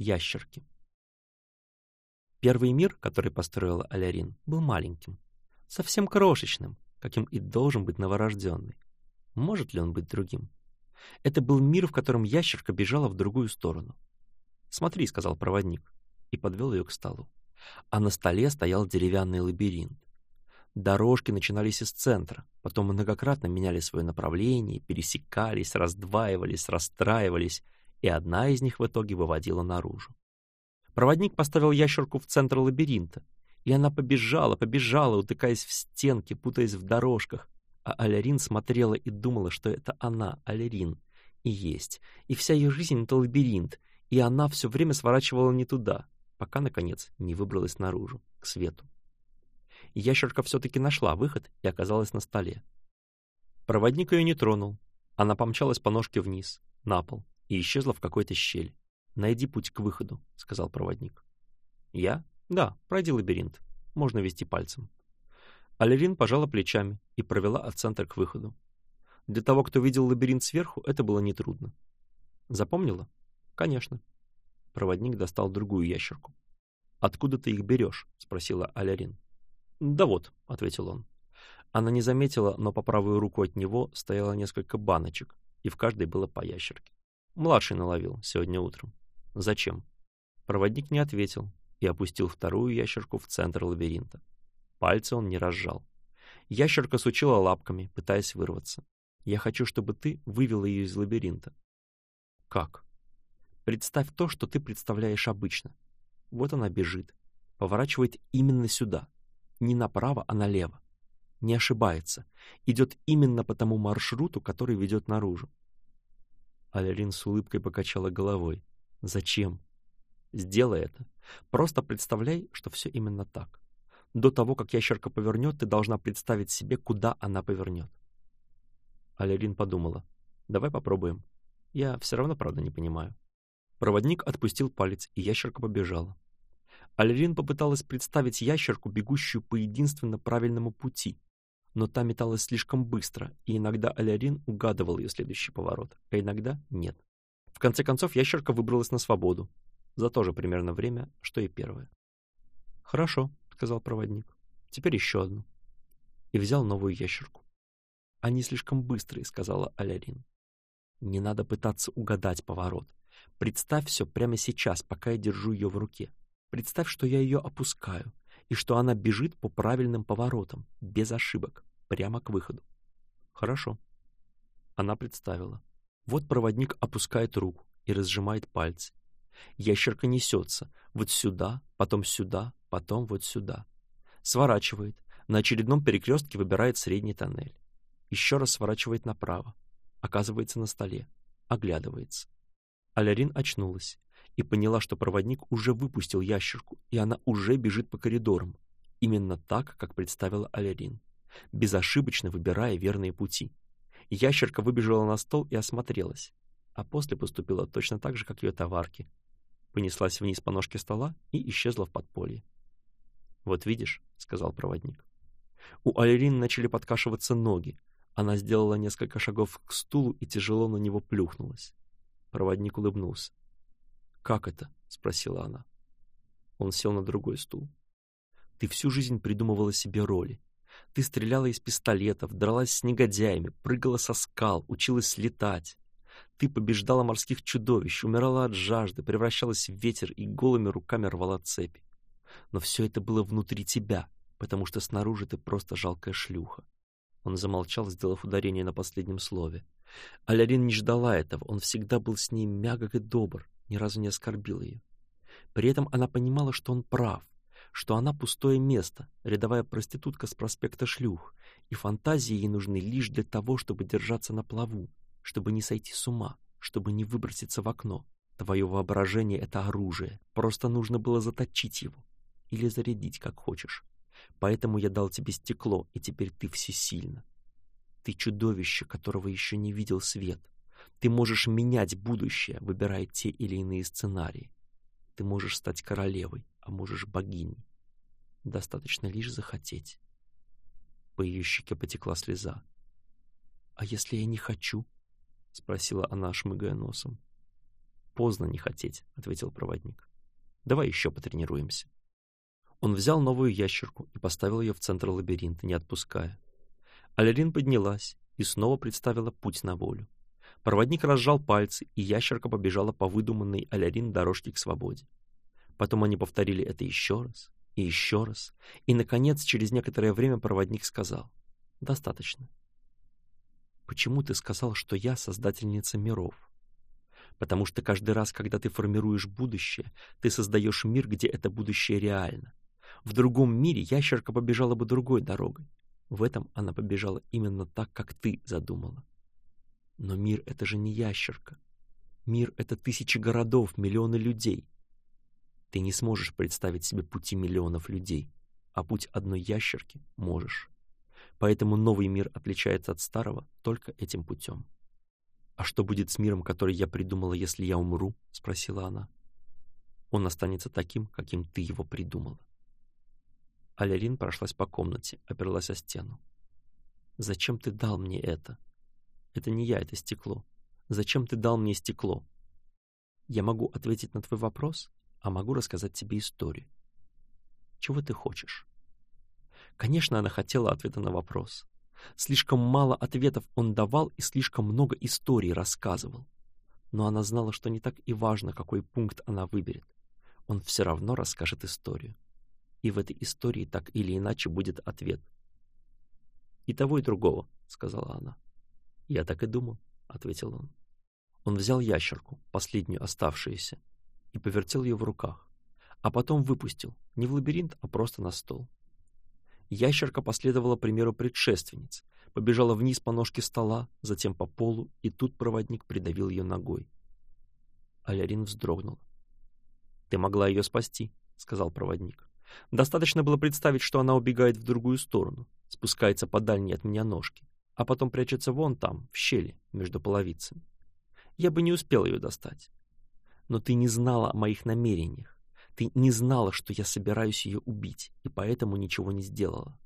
ящерки. Первый мир, который построила Алярин, был маленьким, совсем крошечным, каким и должен быть новорожденный. Может ли он быть другим? Это был мир, в котором ящерка бежала в другую сторону. «Смотри», — сказал проводник, и подвел ее к столу. А на столе стоял деревянный лабиринт. Дорожки начинались из центра, потом многократно меняли свое направление, пересекались, раздваивались, расстраивались — и одна из них в итоге выводила наружу. Проводник поставил ящерку в центр лабиринта, и она побежала, побежала, утыкаясь в стенки, путаясь в дорожках, а Алярин смотрела и думала, что это она, Алярин, и есть, и вся ее жизнь — это лабиринт, и она все время сворачивала не туда, пока, наконец, не выбралась наружу, к свету. Ящерка все-таки нашла выход и оказалась на столе. Проводник ее не тронул. Она помчалась по ножке вниз, на пол, и исчезла в какой-то щель. Найди путь к выходу, сказал проводник. Я? Да, пройди лабиринт. Можно вести пальцем. Алерин пожала плечами и провела от центра к выходу. Для того, кто видел лабиринт сверху, это было нетрудно. Запомнила? Конечно. Проводник достал другую ящерку. «Откуда ты их берешь?» — спросила Алярин. «Да вот», — ответил он. Она не заметила, но по правую руку от него стояло несколько баночек, и в каждой было по ящерке. Младший наловил сегодня утром. Зачем? Проводник не ответил и опустил вторую ящерку в центр лабиринта. Пальцы он не разжал. Ящерка сучила лапками, пытаясь вырваться. Я хочу, чтобы ты вывела ее из лабиринта. Как? Представь то, что ты представляешь обычно. Вот она бежит. Поворачивает именно сюда. Не направо, а налево. Не ошибается. Идет именно по тому маршруту, который ведет наружу. Алярин с улыбкой покачала головой. «Зачем? Сделай это. Просто представляй, что все именно так. До того, как ящерка повернет, ты должна представить себе, куда она повернет». Алярин подумала. «Давай попробуем. Я все равно, правда, не понимаю». Проводник отпустил палец, и ящерка побежала. Алярин попыталась представить ящерку, бегущую по единственно правильному пути — но та металась слишком быстро, и иногда Алярин угадывал ее следующий поворот, а иногда нет. В конце концов, ящерка выбралась на свободу. За то же примерно время, что и первое. «Хорошо», — сказал проводник. «Теперь еще одну». И взял новую ящерку. «Они слишком быстрые», — сказала Алярин. «Не надо пытаться угадать поворот. Представь все прямо сейчас, пока я держу ее в руке. Представь, что я ее опускаю, и что она бежит по правильным поворотам, без ошибок, прямо к выходу. Хорошо. Она представила. Вот проводник опускает руку и разжимает пальцы. Ящерка несется вот сюда, потом сюда, потом вот сюда. Сворачивает. На очередном перекрестке выбирает средний тоннель. Еще раз сворачивает направо. Оказывается на столе. Оглядывается. Алярин очнулась и поняла, что проводник уже выпустил ящерку, и она уже бежит по коридорам, именно так, как представила Алярин, безошибочно выбирая верные пути. Ящерка выбежала на стол и осмотрелась, а после поступила точно так же, как ее товарки. Понеслась вниз по ножке стола и исчезла в подполье. «Вот видишь», — сказал проводник. У Алярин начали подкашиваться ноги. Она сделала несколько шагов к стулу и тяжело на него плюхнулась. Проводник улыбнулся. «Как это?» — спросила она. Он сел на другой стул. «Ты всю жизнь придумывала себе роли. Ты стреляла из пистолетов, дралась с негодяями, прыгала со скал, училась летать. Ты побеждала морских чудовищ, умирала от жажды, превращалась в ветер и голыми руками рвала цепи. Но все это было внутри тебя, потому что снаружи ты просто жалкая шлюха. Он замолчал, сделав ударение на последнем слове. Алярин не ждала этого, он всегда был с ней мягок и добр ни разу не оскорбил ее. При этом она понимала, что он прав, что она пустое место, рядовая проститутка с проспекта Шлюх, и фантазии ей нужны лишь для того, чтобы держаться на плаву, чтобы не сойти с ума, чтобы не выброситься в окно. Твое воображение — это оружие, просто нужно было заточить его или зарядить, как хочешь. Поэтому я дал тебе стекло, и теперь ты всесильна. Ты чудовище, которого еще не видел свет. Ты можешь менять будущее, выбирая те или иные сценарии. Ты можешь стать королевой, а можешь богиней. Достаточно лишь захотеть. По ее щеке потекла слеза. «А если я не хочу?» — спросила она, шмыгая носом. «Поздно не хотеть», — ответил проводник. «Давай еще потренируемся». Он взял новую ящерку и поставил ее в центр лабиринта, не отпуская. Алярин поднялась и снова представила путь на волю. Проводник разжал пальцы, и ящерка побежала по выдуманной Алярин дорожке к свободе. Потом они повторили это еще раз и еще раз, и, наконец, через некоторое время проводник сказал «Достаточно». «Почему ты сказал, что я создательница миров?» «Потому что каждый раз, когда ты формируешь будущее, ты создаешь мир, где это будущее реально. В другом мире ящерка побежала бы другой дорогой. В этом она побежала именно так, как ты задумала. Но мир — это же не ящерка. Мир — это тысячи городов, миллионы людей. Ты не сможешь представить себе пути миллионов людей, а путь одной ящерки можешь. Поэтому новый мир отличается от старого только этим путем. «А что будет с миром, который я придумала, если я умру?» — спросила она. «Он останется таким, каким ты его придумала». Алярин прошлась по комнате, оперлась о стену. «Зачем ты дал мне это?» это не я, это стекло. Зачем ты дал мне стекло? Я могу ответить на твой вопрос, а могу рассказать тебе историю. Чего ты хочешь? Конечно, она хотела ответа на вопрос. Слишком мало ответов он давал и слишком много историй рассказывал. Но она знала, что не так и важно, какой пункт она выберет. Он все равно расскажет историю. И в этой истории так или иначе будет ответ. «И того, и другого», — сказала она. «Я так и думал», — ответил он. Он взял ящерку, последнюю оставшуюся, и повертел ее в руках, а потом выпустил, не в лабиринт, а просто на стол. Ящерка последовала примеру предшественниц, побежала вниз по ножке стола, затем по полу, и тут проводник придавил ее ногой. Алярин вздрогнул. «Ты могла ее спасти», — сказал проводник. «Достаточно было представить, что она убегает в другую сторону, спускается по дальней от меня ножке а потом прячется вон там, в щели, между половицами. Я бы не успел ее достать. Но ты не знала о моих намерениях. Ты не знала, что я собираюсь ее убить, и поэтому ничего не сделала.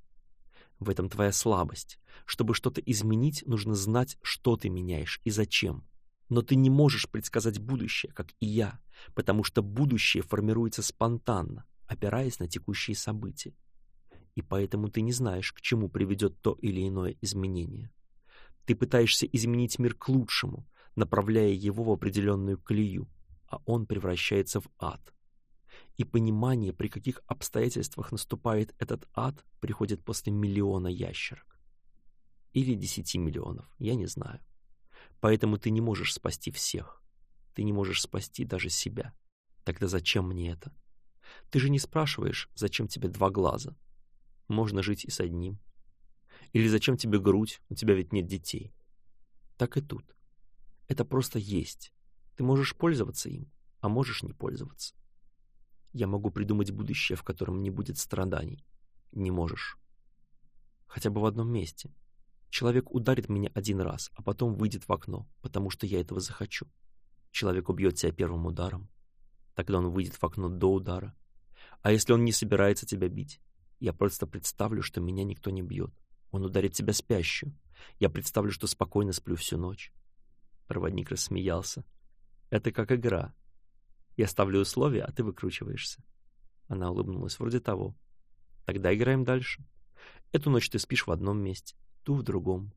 В этом твоя слабость. Чтобы что-то изменить, нужно знать, что ты меняешь и зачем. Но ты не можешь предсказать будущее, как и я, потому что будущее формируется спонтанно, опираясь на текущие события и поэтому ты не знаешь, к чему приведет то или иное изменение. Ты пытаешься изменить мир к лучшему, направляя его в определенную колею, а он превращается в ад. И понимание, при каких обстоятельствах наступает этот ад, приходит после миллиона ящерок. Или десяти миллионов, я не знаю. Поэтому ты не можешь спасти всех. Ты не можешь спасти даже себя. Тогда зачем мне это? Ты же не спрашиваешь, зачем тебе два глаза, можно жить и с одним. Или зачем тебе грудь, у тебя ведь нет детей. Так и тут. Это просто есть. Ты можешь пользоваться им, а можешь не пользоваться. Я могу придумать будущее, в котором не будет страданий. Не можешь. Хотя бы в одном месте. Человек ударит меня один раз, а потом выйдет в окно, потому что я этого захочу. Человек убьет тебя первым ударом. Тогда он выйдет в окно до удара. А если он не собирается тебя бить? Я просто представлю, что меня никто не бьет. Он ударит тебя спящую. Я представлю, что спокойно сплю всю ночь. Проводник рассмеялся. Это как игра. Я ставлю условия, а ты выкручиваешься. Она улыбнулась вроде того. Тогда играем дальше. Эту ночь ты спишь в одном месте, ту в другом.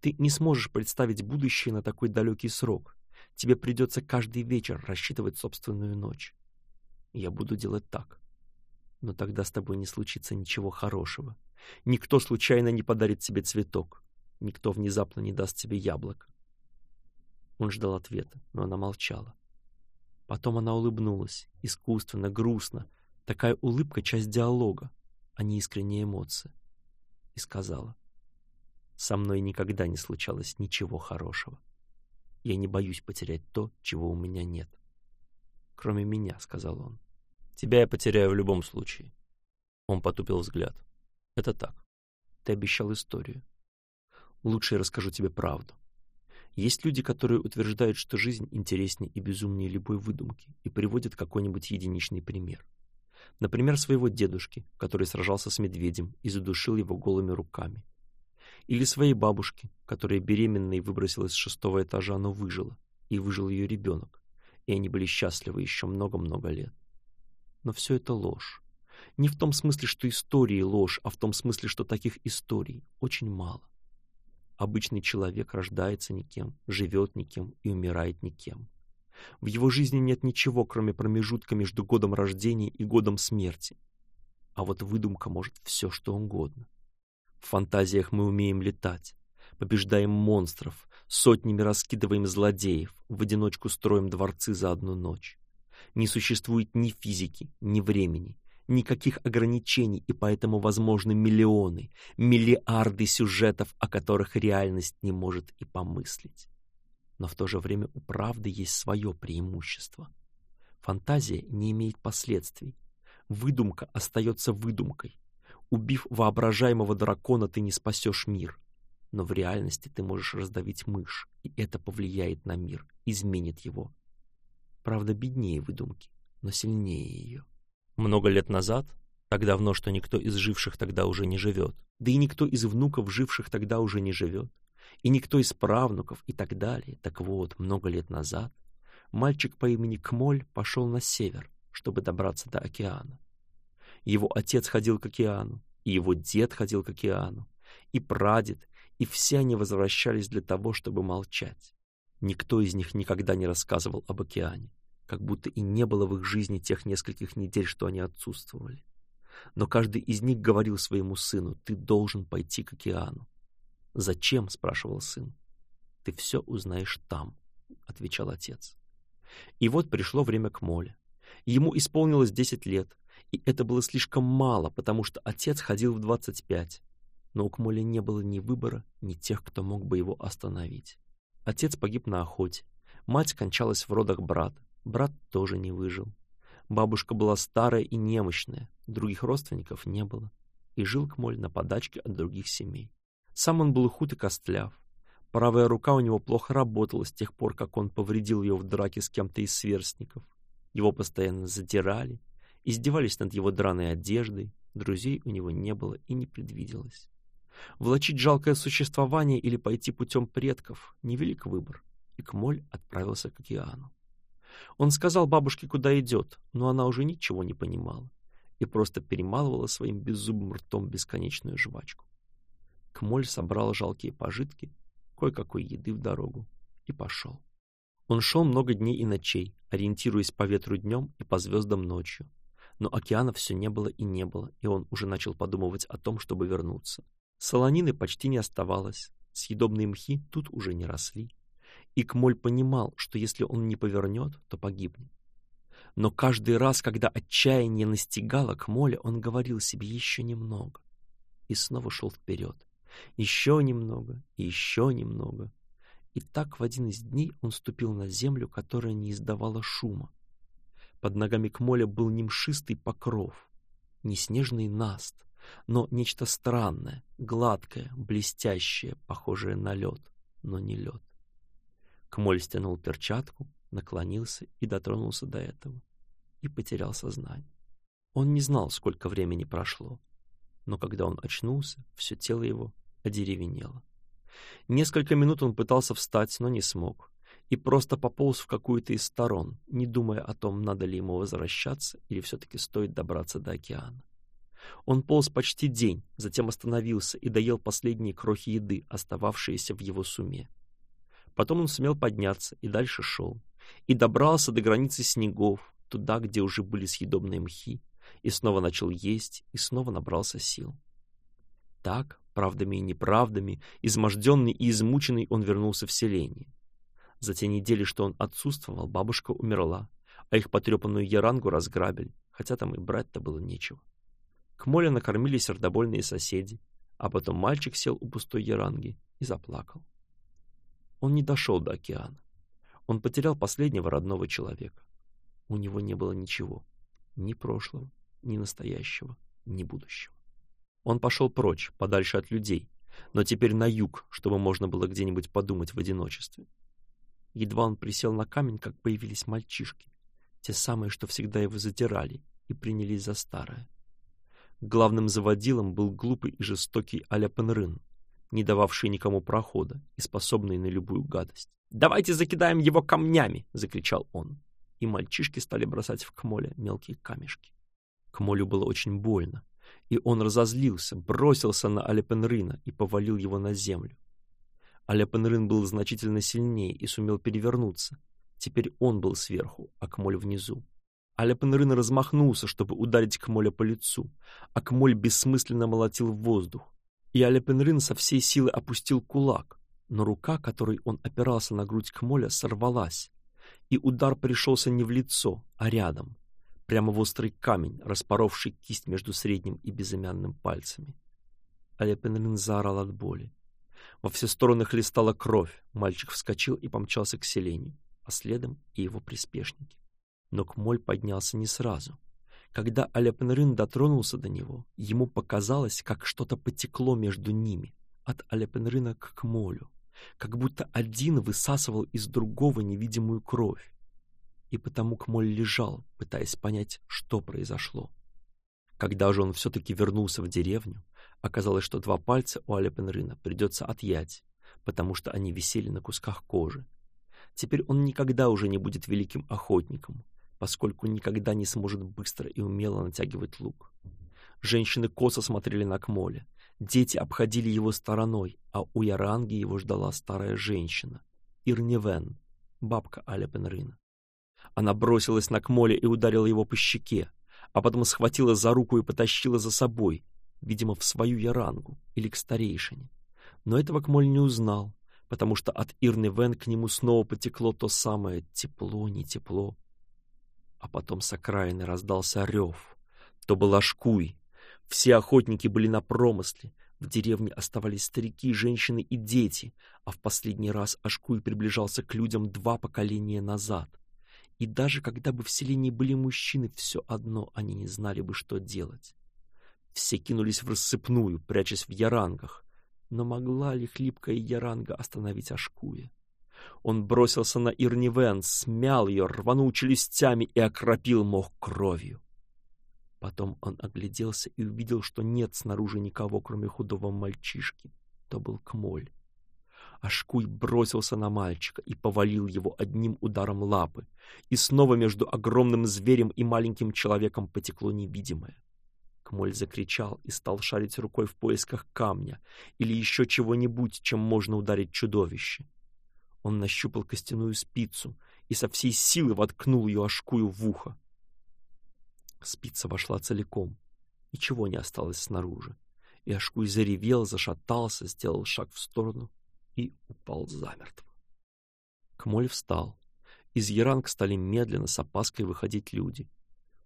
Ты не сможешь представить будущее на такой далекий срок. Тебе придется каждый вечер рассчитывать собственную ночь. Я буду делать так но тогда с тобой не случится ничего хорошего. Никто случайно не подарит тебе цветок. Никто внезапно не даст тебе яблок. Он ждал ответа, но она молчала. Потом она улыбнулась, искусственно, грустно. Такая улыбка — часть диалога, а не искренние эмоции. И сказала, «Со мной никогда не случалось ничего хорошего. Я не боюсь потерять то, чего у меня нет». «Кроме меня», — сказал он. Тебя я потеряю в любом случае. Он потупил взгляд. Это так. Ты обещал историю. Лучше я расскажу тебе правду. Есть люди, которые утверждают, что жизнь интереснее и безумнее любой выдумки, и приводят какой-нибудь единичный пример. Например, своего дедушки, который сражался с медведем и задушил его голыми руками. Или своей бабушки, которая беременной выбросилась с шестого этажа, но выжила, и выжил ее ребенок, и они были счастливы еще много-много лет. Но все это ложь. Не в том смысле, что истории ложь, а в том смысле, что таких историй очень мало. Обычный человек рождается никем, живет никем и умирает никем. В его жизни нет ничего, кроме промежутка между годом рождения и годом смерти. А вот выдумка может все, что угодно. В фантазиях мы умеем летать, побеждаем монстров, сотнями раскидываем злодеев, в одиночку строим дворцы за одну ночь. Не существует ни физики, ни времени, никаких ограничений, и поэтому возможны миллионы, миллиарды сюжетов, о которых реальность не может и помыслить. Но в то же время у правды есть свое преимущество. Фантазия не имеет последствий. Выдумка остается выдумкой. Убив воображаемого дракона, ты не спасешь мир. Но в реальности ты можешь раздавить мышь, и это повлияет на мир, изменит его, правда, беднее выдумки, но сильнее ее. Много лет назад, так давно, что никто из живших тогда уже не живет, да и никто из внуков живших тогда уже не живет, и никто из правнуков и так далее. Так вот, много лет назад мальчик по имени Кмоль пошел на север, чтобы добраться до океана. Его отец ходил к океану, и его дед ходил к океану, и прадед, и все они возвращались для того, чтобы молчать. Никто из них никогда не рассказывал об океане, как будто и не было в их жизни тех нескольких недель, что они отсутствовали. Но каждый из них говорил своему сыну, ты должен пойти к океану. «Зачем?» — спрашивал сын. «Ты все узнаешь там», — отвечал отец. И вот пришло время к Моле. Ему исполнилось 10 лет, и это было слишком мало, потому что отец ходил в 25. Но у Кмоля не было ни выбора, ни тех, кто мог бы его остановить. Отец погиб на охоте. Мать кончалась в родах брат. Брат тоже не выжил. Бабушка была старая и немощная, других родственников не было. И жил Кмоль на подачке от других семей. Сам он был худ и костляв. Правая рука у него плохо работала с тех пор, как он повредил ее в драке с кем-то из сверстников. Его постоянно задирали, издевались над его драной одеждой, друзей у него не было и не предвиделось. Влачить жалкое существование или пойти путем предков — невелик выбор. И Кмоль отправился к океану. Он сказал бабушке, куда идет, но она уже ничего не понимала и просто перемалывала своим беззубым ртом бесконечную жвачку. Кмоль собрал жалкие пожитки, кое-какой еды в дорогу, и пошел. Он шел много дней и ночей, ориентируясь по ветру днем и по звездам ночью. Но океана все не было и не было, и он уже начал подумывать о том, чтобы вернуться. Солонины почти не оставалось, съедобные мхи тут уже не росли. И Кмоль понимал, что если он не повернет, то погибнет. Но каждый раз, когда отчаяние настигало Кмоля, он говорил себе еще немного. И снова шел вперед. Еще немного, еще немного. И так в один из дней он ступил на землю, которая не издавала шума. Под ногами Кмоля был немшистый покров, неснежный наст — но нечто странное, гладкое, блестящее, похожее на лед, но не лед. Кмоль стянул перчатку, наклонился и дотронулся до этого, и потерял сознание. Он не знал, сколько времени прошло, но когда он очнулся, все тело его одеревенело. Несколько минут он пытался встать, но не смог, и просто пополз в какую-то из сторон, не думая о том, надо ли ему возвращаться или все-таки стоит добраться до океана. Он полз почти день, затем остановился и доел последние крохи еды, остававшиеся в его суме. Потом он сумел подняться и дальше шел, и добрался до границы снегов, туда, где уже были съедобные мхи, и снова начал есть, и снова набрался сил. Так, правдами и неправдами, изможденный и измученный, он вернулся в селение. За те недели, что он отсутствовал, бабушка умерла, а их потрепанную ярангу разграбили, хотя там и брать-то было нечего. К морю накормили сердобольные соседи, а потом мальчик сел у пустой яранги и заплакал. Он не дошел до океана. Он потерял последнего родного человека. У него не было ничего. Ни прошлого, ни настоящего, ни будущего. Он пошел прочь, подальше от людей, но теперь на юг, чтобы можно было где-нибудь подумать в одиночестве. Едва он присел на камень, как появились мальчишки, те самые, что всегда его затирали и принялись за старое. Главным заводилом был глупый и жестокий Аляпенрын, не дававший никому прохода и способный на любую гадость. «Давайте закидаем его камнями!» — закричал он. И мальчишки стали бросать в Кмоле мелкие камешки. Кмолю было очень больно, и он разозлился, бросился на Алепенрына и повалил его на землю. Алепенрын был значительно сильнее и сумел перевернуться. Теперь он был сверху, а Кмоль внизу. Але Панарин размахнулся, чтобы ударить Кмоля по лицу, а Кмоль бессмысленно молотил в воздух. И Але Панарин со всей силы опустил кулак, но рука, которой он опирался на грудь Кмоля, сорвалась, и удар пришелся не в лицо, а рядом, прямо в острый камень, распоровший кисть между средним и безымянным пальцами. Але Панарин заорал от боли. Во все стороны хлестала кровь, мальчик вскочил и помчался к селению, а следом и его приспешники но Кмоль поднялся не сразу. Когда Аляпенрын дотронулся до него, ему показалось, как что-то потекло между ними, от Аляпенрына к Кмолю, как будто один высасывал из другого невидимую кровь. И потому Кмоль лежал, пытаясь понять, что произошло. Когда же он все-таки вернулся в деревню, оказалось, что два пальца у Аляпенрына придется отъять, потому что они висели на кусках кожи. Теперь он никогда уже не будет великим охотником, поскольку никогда не сможет быстро и умело натягивать лук. Женщины косо смотрели на Кмоле, дети обходили его стороной, а у Яранги его ждала старая женщина, Ирневен, бабка Аляпенрина. Она бросилась на Кмоле и ударила его по щеке, а потом схватила за руку и потащила за собой, видимо, в свою Ярангу или к старейшине. Но этого Кмоль не узнал, потому что от Ирневен к нему снова потекло то самое тепло, не тепло, а потом с окраины раздался рев. То была шкуй. Все охотники были на промысле. В деревне оставались старики, женщины и дети, а в последний раз Ашкуй приближался к людям два поколения назад. И даже когда бы в селении были мужчины, все одно они не знали бы, что делать. Все кинулись в рассыпную, прячась в ярангах. Но могла ли хлипкая яранга остановить Ашкуя? Он бросился на Ирнивен, смял ее, рванул челюстями и окропил мох кровью. Потом он огляделся и увидел, что нет снаружи никого, кроме худого мальчишки. То был Кмоль. Ашкуй бросился на мальчика и повалил его одним ударом лапы, и снова между огромным зверем и маленьким человеком потекло невидимое. Кмоль закричал и стал шарить рукой в поисках камня или еще чего-нибудь, чем можно ударить чудовище. Он нащупал костяную спицу и со всей силы воткнул ее ошкую в ухо. Спица вошла целиком. Ничего не осталось снаружи. И ошкуй заревел, зашатался, сделал шаг в сторону и упал замертво. Кмоль встал. Из яранг стали медленно с опаской выходить люди.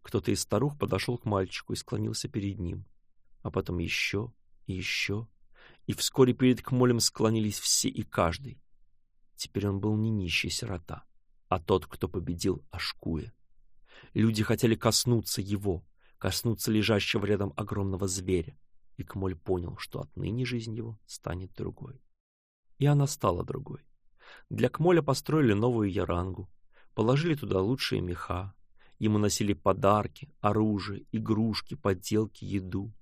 Кто-то из старух подошел к мальчику и склонился перед ним. А потом еще и еще. И вскоре перед Кмолем склонились все и каждый. Теперь он был не нищий сирота, а тот, кто победил Ашкуя. Люди хотели коснуться его, коснуться лежащего рядом огромного зверя, и Кмоль понял, что отныне жизнь его станет другой. И она стала другой. Для Кмоля построили новую ярангу, положили туда лучшие меха, ему носили подарки, оружие, игрушки, подделки, еду.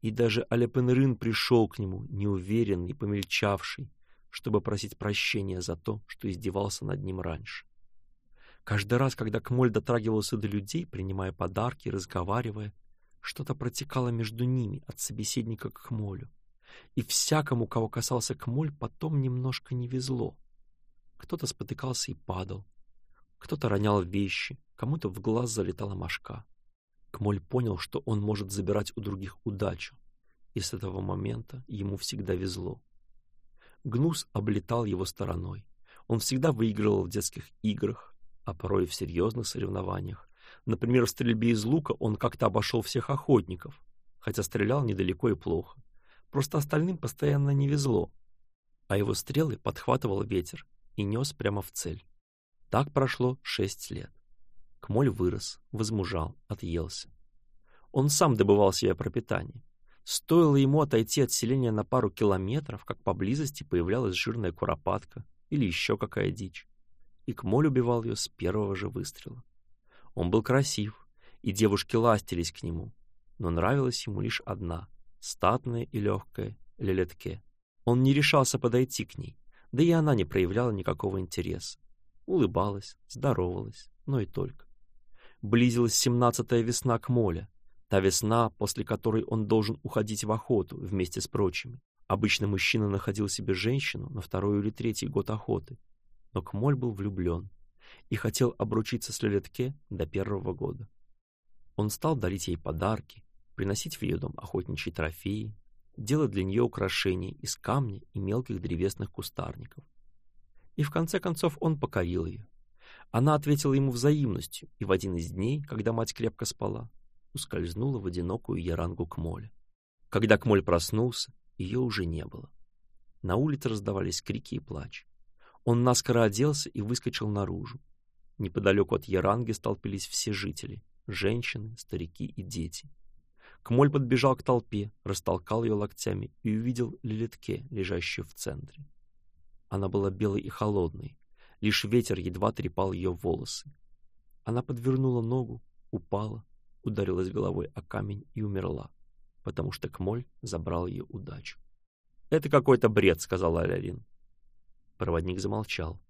И даже Алепенрын пришел к нему, неуверенный, помельчавший, чтобы просить прощения за то, что издевался над ним раньше. Каждый раз, когда Кмоль дотрагивался до людей, принимая подарки и разговаривая, что-то протекало между ними от собеседника к Кмолю. И всякому, кого касался Кмоль, потом немножко не везло. Кто-то спотыкался и падал, кто-то ронял вещи, кому-то в глаз залетала мошка. Кмоль понял, что он может забирать у других удачу, и с этого момента ему всегда везло. Гнус облетал его стороной. Он всегда выигрывал в детских играх, а порой и в серьезных соревнованиях. Например, в стрельбе из лука он как-то обошел всех охотников, хотя стрелял недалеко и плохо. Просто остальным постоянно не везло, а его стрелы подхватывал ветер и нес прямо в цель. Так прошло шесть лет. Кмоль вырос, возмужал, отъелся. Он сам добывал себе пропитание, Стоило ему отойти от селения на пару километров, как поблизости появлялась жирная куропатка или еще какая дичь. И Кмоль убивал ее с первого же выстрела. Он был красив, и девушки ластились к нему, но нравилась ему лишь одна — статная и легкая Лилетке. Он не решался подойти к ней, да и она не проявляла никакого интереса. Улыбалась, здоровалась, но и только. Близилась семнадцатая весна к Моле, Та весна, после которой он должен уходить в охоту вместе с прочими. Обычно мужчина находил себе женщину на второй или третий год охоты, но Кмоль был влюблен и хотел обручиться с Лилетке до первого года. Он стал дарить ей подарки, приносить в ее дом охотничьи трофеи, делать для нее украшения из камня и мелких древесных кустарников. И в конце концов он покорил ее. Она ответила ему взаимностью, и в один из дней, когда мать крепко спала, ускользнула в одинокую ярангу к Кмоля. Когда Кмоль проснулся, ее уже не было. На улице раздавались крики и плач. Он наскоро оделся и выскочил наружу. Неподалеку от Яранги столпились все жители — женщины, старики и дети. Кмоль подбежал к толпе, растолкал ее локтями и увидел Лилитке, лежащую в центре. Она была белой и холодной, лишь ветер едва трепал ее волосы. Она подвернула ногу, упала, ударилась головой о камень и умерла, потому что Кмоль забрал ее удачу. «Это какой-то бред», — сказала Алярин. Проводник замолчал.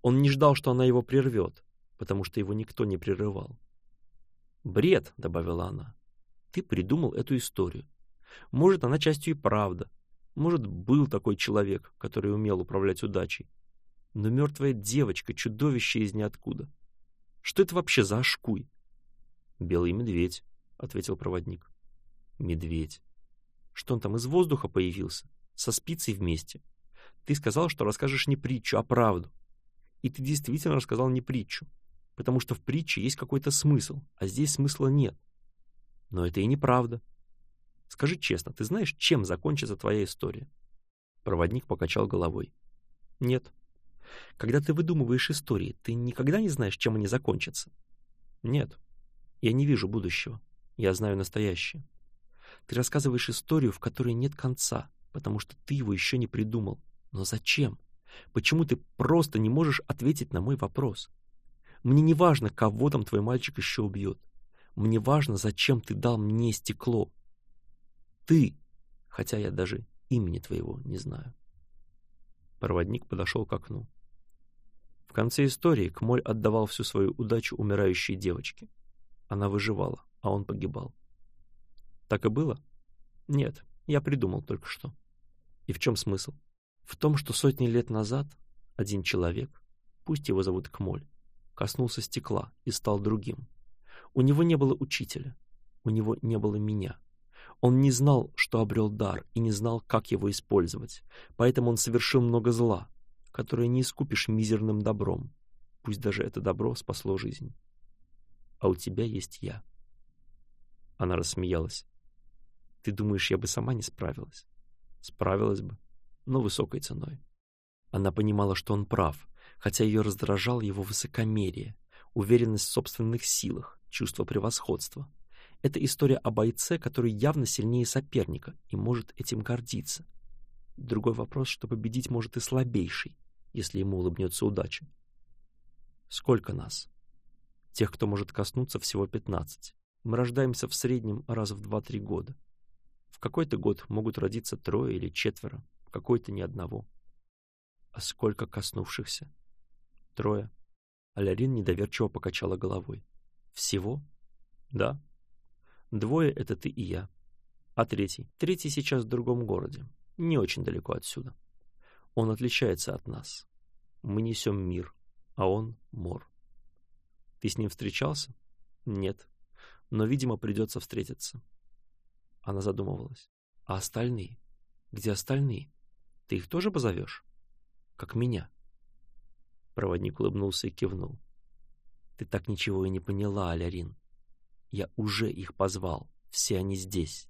Он не ждал, что она его прервет, потому что его никто не прерывал. «Бред», — добавила она, — «ты придумал эту историю. Может, она частью и правда. Может, был такой человек, который умел управлять удачей. Но мертвая девочка — чудовище из ниоткуда. Что это вообще за ашкуй?» белый медведь ответил проводник. Медведь. Что он там из воздуха появился? Со спицей вместе. Ты сказал что расскажешь не притчу а правду. И ты действительно рассказал не притчу потому что в притче есть какой-то смысл а здесь смысла нет. Но это и неправда. Скажи честно ты знаешь чем закончится твоя история? Проводник покачал головой. Нет. Когда ты выдумываешь истории ты никогда не знаешь чем они закончатся? Нет. Я не вижу будущего. Я знаю настоящее. Ты рассказываешь историю, в которой нет конца, потому что ты его еще не придумал. Но зачем? Почему ты просто не можешь ответить на мой вопрос? Мне не важно, кого там твой мальчик еще убьет. Мне важно, зачем ты дал мне стекло. Ты, хотя я даже имени твоего не знаю. Проводник подошел к окну. В конце истории Кмоль отдавал всю свою удачу умирающей девочке — она выживала, а он погибал. Так и было? Нет, я придумал только что. И в чем смысл? В том, что сотни лет назад один человек, пусть его зовут Кмоль, коснулся стекла и стал другим. У него не было учителя, у него не было меня. Он не знал, что обрел дар, и не знал, как его использовать, поэтому он совершил много зла, которое не искупишь мизерным добром, пусть даже это добро спасло жизнь а у тебя есть я». Она рассмеялась. «Ты думаешь, я бы сама не справилась?» «Справилась бы, но высокой ценой». Она понимала, что он прав, хотя ее раздражал его высокомерие, уверенность в собственных силах, чувство превосходства. Это история о бойце, который явно сильнее соперника и может этим гордиться. Другой вопрос, что победить может и слабейший, если ему улыбнется удача. «Сколько нас?» Тех, кто может коснуться, всего 15. Мы рождаемся в среднем раз в 2-3 года. В какой-то год могут родиться трое или четверо, в какой-то ни одного. А сколько коснувшихся? Трое. Алярин недоверчиво покачала головой. Всего? Да. Двое — это ты и я. А третий? Третий сейчас в другом городе, не очень далеко отсюда. Он отличается от нас. Мы несем мир, а он — мор. Ты с ним встречался? Нет. Но, видимо, придется встретиться. Она задумывалась. А остальные? Где остальные? Ты их тоже позовешь? Как меня? Проводник улыбнулся и кивнул. Ты так ничего и не поняла, Алярин. Я уже их позвал. Все они здесь.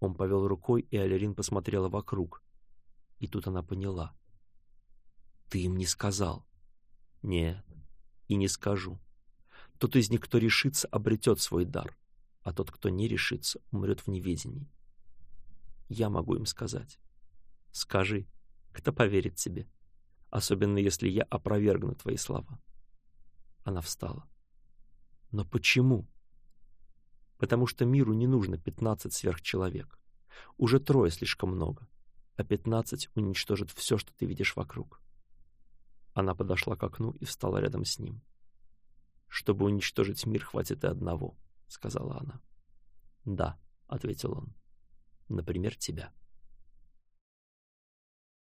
Он повел рукой, и Алярин посмотрела вокруг. И тут она поняла. Ты им не сказал. Нет и не скажу. Тот из них, кто решится, обретет свой дар, а тот, кто не решится, умрет в неведении. Я могу им сказать. Скажи, кто поверит тебе, особенно если я опровергну твои слова. Она встала. Но почему? Потому что миру не нужно 15 сверхчеловек. Уже трое слишком много, а 15 уничтожит все, что ты видишь вокруг. Она подошла к окну и встала рядом с ним. «Чтобы уничтожить мир, хватит и одного», — сказала она. «Да», — ответил он. «Например, тебя».